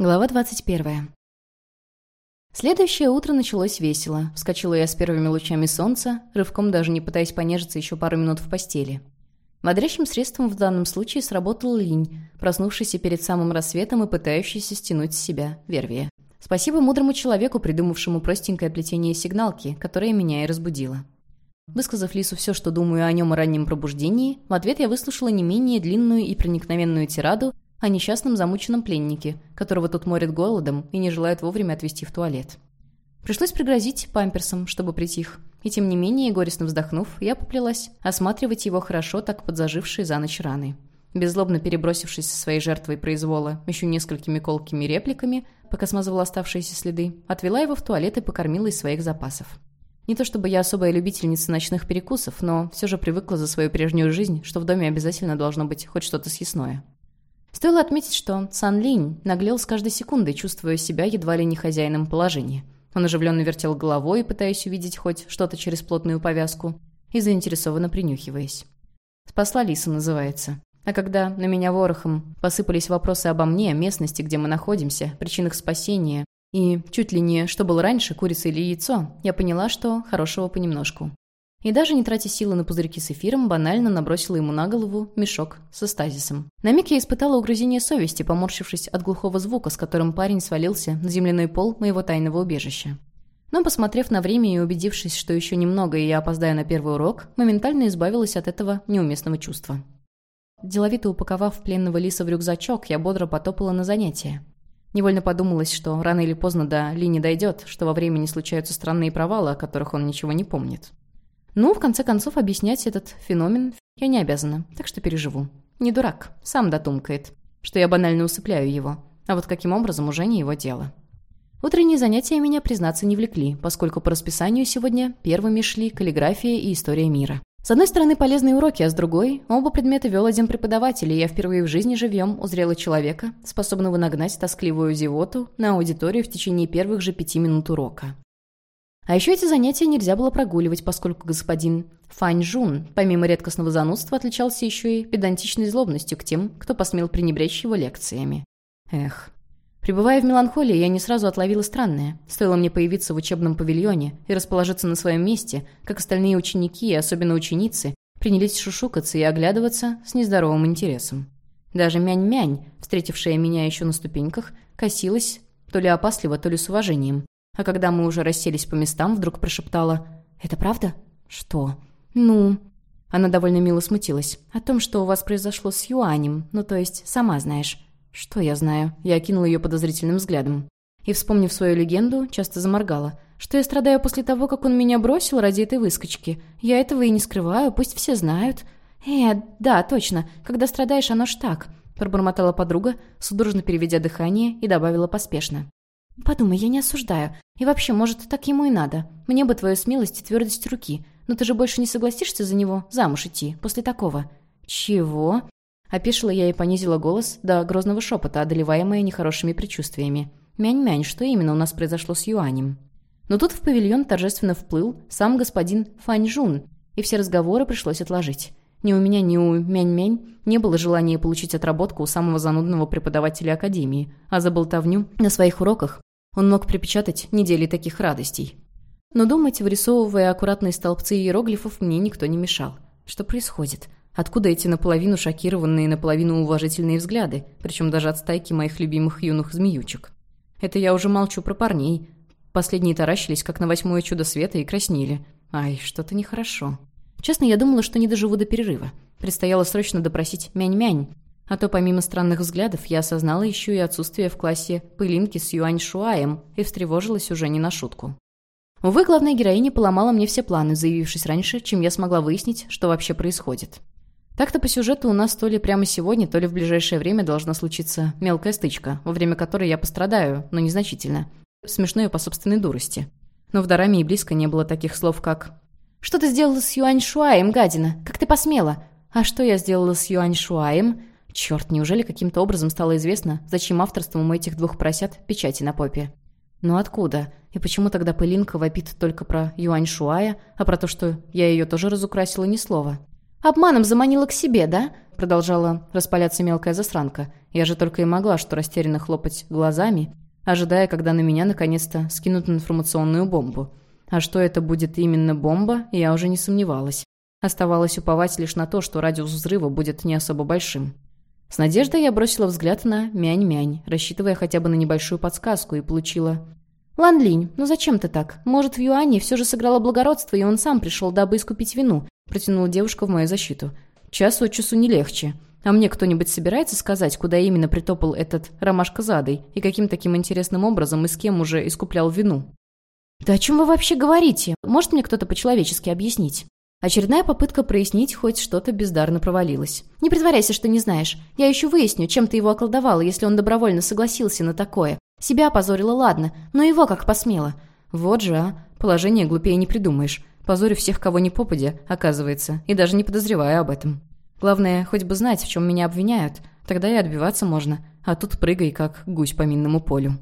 Глава 21. Следующее утро началось весело. Вскочила я с первыми лучами солнца, рывком даже не пытаясь понежиться еще пару минут в постели. Бодрящим средством в данном случае сработал линь, проснувшийся перед самым рассветом и пытающийся стянуть с себя вервия. Спасибо мудрому человеку, придумавшему простенькое плетение сигналки, которое меня и разбудило. Высказав Лису все, что думаю о нем и раннем пробуждении, в ответ я выслушала не менее длинную и проникновенную тираду о несчастном замученном пленнике, которого тут морят голодом и не желают вовремя отвезти в туалет. Пришлось пригрозить памперсом, чтобы притих. И тем не менее, горестно вздохнув, я поплелась осматривать его хорошо так подзажившие за ночь раны. Беззлобно перебросившись со своей жертвой произвола еще несколькими колкими репликами, пока смазывала оставшиеся следы, отвела его в туалет и покормила из своих запасов. Не то чтобы я особая любительница ночных перекусов, но все же привыкла за свою прежнюю жизнь, что в доме обязательно должно быть хоть что-то съестное. Стоило отметить, что Цан Линь наглел с каждой секундой, чувствуя себя едва ли не хозяином положения. Он оживленно вертел головой, пытаясь увидеть хоть что-то через плотную повязку, и заинтересованно принюхиваясь. «Спасла Лиса» называется. А когда на меня ворохом посыпались вопросы обо мне, местности, где мы находимся, причинах спасения и чуть ли не что было раньше, курица или яйцо, я поняла, что хорошего понемножку. И даже не тратя силы на пузырьки с эфиром, банально набросила ему на голову мешок со стазисом. На миг я испытала угрызение совести, поморщившись от глухого звука, с которым парень свалился на земляной пол моего тайного убежища. Но, посмотрев на время и убедившись, что еще немного и я опоздаю на первый урок, моментально избавилась от этого неуместного чувства. Деловито упаковав пленного лиса в рюкзачок, я бодро потопала на занятия. Невольно подумалось, что рано или поздно до Ли не дойдет, что во времени случаются странные провалы, о которых он ничего не помнит. Ну, в конце концов, объяснять этот феномен я не обязана, так что переживу. Не дурак, сам дотумкает, что я банально усыпляю его. А вот каким образом уже не его дело. Утренние занятия меня, признаться, не влекли, поскольку по расписанию сегодня первыми шли каллиграфия и история мира. С одной стороны, полезные уроки, а с другой, оба предмета вел один преподаватель, и я впервые в жизни живьем узрела человека, способного нагнать тоскливую зевоту на аудиторию в течение первых же пяти минут урока. А еще эти занятия нельзя было прогуливать, поскольку господин Фань Жун, помимо редкостного занудства, отличался еще и педантичной злобностью к тем, кто посмел пренебречь его лекциями. Эх. Пребывая в меланхолии, я не сразу отловила странное. Стоило мне появиться в учебном павильоне и расположиться на своем месте, как остальные ученики и особенно ученицы принялись шушукаться и оглядываться с нездоровым интересом. Даже Мянь-Мянь, встретившая меня еще на ступеньках, косилась то ли опасливо, то ли с уважением, а когда мы уже расселись по местам, вдруг прошептала «Это правда?» «Что?» «Ну...» Она довольно мило смутилась. «О том, что у вас произошло с Юанем. Ну, то есть, сама знаешь». «Что я знаю?» Я окинула ее подозрительным взглядом. И, вспомнив свою легенду, часто заморгала. «Что я страдаю после того, как он меня бросил ради этой выскочки? Я этого и не скрываю, пусть все знают». «Э, да, точно. Когда страдаешь, оно ж так», — пробормотала подруга, судорожно переведя дыхание и добавила поспешно. «Подумай, я не осуждаю. И вообще, может, так ему и надо. Мне бы твою смелость и твердость руки. Но ты же больше не согласишься за него замуж идти после такого». «Чего?» Опешила я и понизила голос до грозного шепота, одолеваемая нехорошими предчувствиями. «Мянь-мянь, что именно у нас произошло с Юанем?» Но тут в павильон торжественно вплыл сам господин Фаньжун, и все разговоры пришлось отложить. Ни у меня, ни у Мянь-Мянь не было желания получить отработку у самого занудного преподавателя Академии, а за болтовню на своих уроках он мог припечатать недели таких радостей. Но думать, вырисовывая аккуратные столбцы иероглифов, мне никто не мешал. Что происходит? Откуда эти наполовину шокированные, наполовину уважительные взгляды, причем даже от стайки моих любимых юных змеючек? Это я уже молчу про парней. Последние таращились, как на восьмое чудо света, и краснели. Ай, что-то нехорошо. Честно, я думала, что не доживу до перерыва. Предстояло срочно допросить Мянь-Мянь, а то помимо странных взглядов я осознала еще и отсутствие в классе пылинки с Юань-Шуаем и встревожилась уже не на шутку. Увы, главная героиня поломала мне все планы, заявившись раньше, чем я смогла выяснить, что вообще происходит. Так-то по сюжету у нас то ли прямо сегодня, то ли в ближайшее время должна случиться мелкая стычка, во время которой я пострадаю, но незначительно. Смешное по собственной дурости. Но в Дораме и близко не было таких слов, как «Что ты сделала с Юань Шуаем, гадина? Как ты посмела?» «А что я сделала с Юань Шуаем?» Черт, неужели каким-то образом стало известно, зачем авторством у этих двух поросят печати на попе? Ну откуда? И почему тогда пылинка вопит только про Юань Шуая, а про то, что я ее тоже разукрасила ни слова? «Обманом заманила к себе, да?» Продолжала распаляться мелкая засранка. Я же только и могла, что растерянно хлопать глазами, ожидая, когда на меня наконец-то скинут информационную бомбу. А что это будет именно бомба, я уже не сомневалась. Оставалось уповать лишь на то, что радиус взрыва будет не особо большим. С надеждой я бросила взгляд на «мянь-мянь», рассчитывая хотя бы на небольшую подсказку, и получила «Лан Линь, ну зачем ты так? Может, в Юане все же сыграло благородство, и он сам пришел, дабы искупить вину», протянула девушка в мою защиту. «Час от часу не легче. А мне кто-нибудь собирается сказать, куда именно притопал этот ромашка задой, и каким таким интересным образом и с кем уже искуплял вину?» «Да о чем вы вообще говорите? Может мне кто-то по-человечески объяснить?» Очередная попытка прояснить хоть что-то бездарно провалилась. «Не притворяйся, что не знаешь. Я еще выясню, чем ты его околдовала, если он добровольно согласился на такое. Себя опозорила, ладно, но его как посмела». «Вот же, а. Положение глупее не придумаешь. Позорю всех, кого не попадя, оказывается, и даже не подозревая об этом. Главное, хоть бы знать, в чем меня обвиняют. Тогда и отбиваться можно. А тут прыгай, как гусь по минному полю».